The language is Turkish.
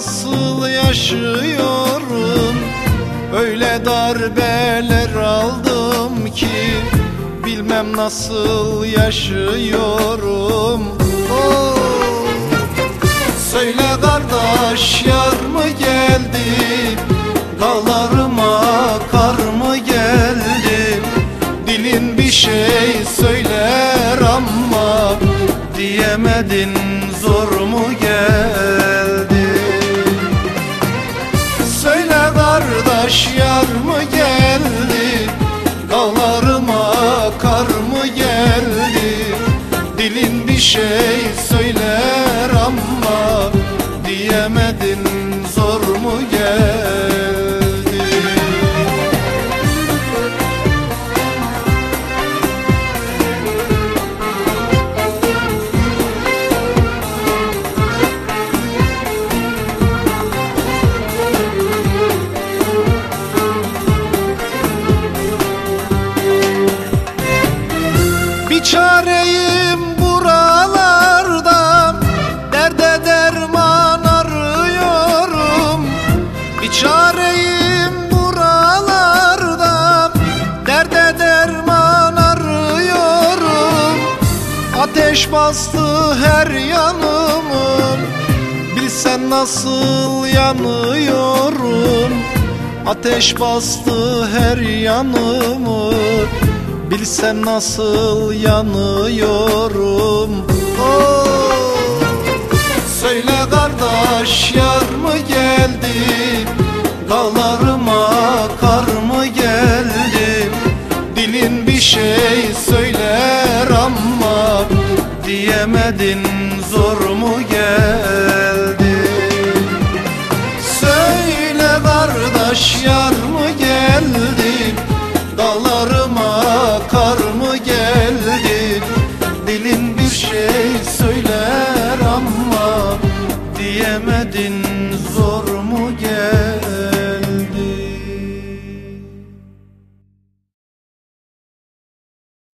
nasıl yaşıyorum? Öyle darbeler aldım ki Bilmem nasıl yaşıyorum. Oh. Söyle kardeş yar mı geldi? Dağlarıma kar mı geldi? Dilin bir şey söyler ama Diyemedin zor mu geldi şey söyler ama Diyemedin zor mu geldi? Bir çareyim çareyim buralarda. Derde derman arıyorum. Ateş bastı her yanımı. Bilsen nasıl yanıyorum. Ateş bastı her yanımı. Bilsen nasıl yanıyorum. Oh. Söyle kardeş yar mı Dağlarıma kar mı geldi? Dilin bir şey söyler ama Diyemedin zor mu geldi? Söyle kardeş yar mı geldi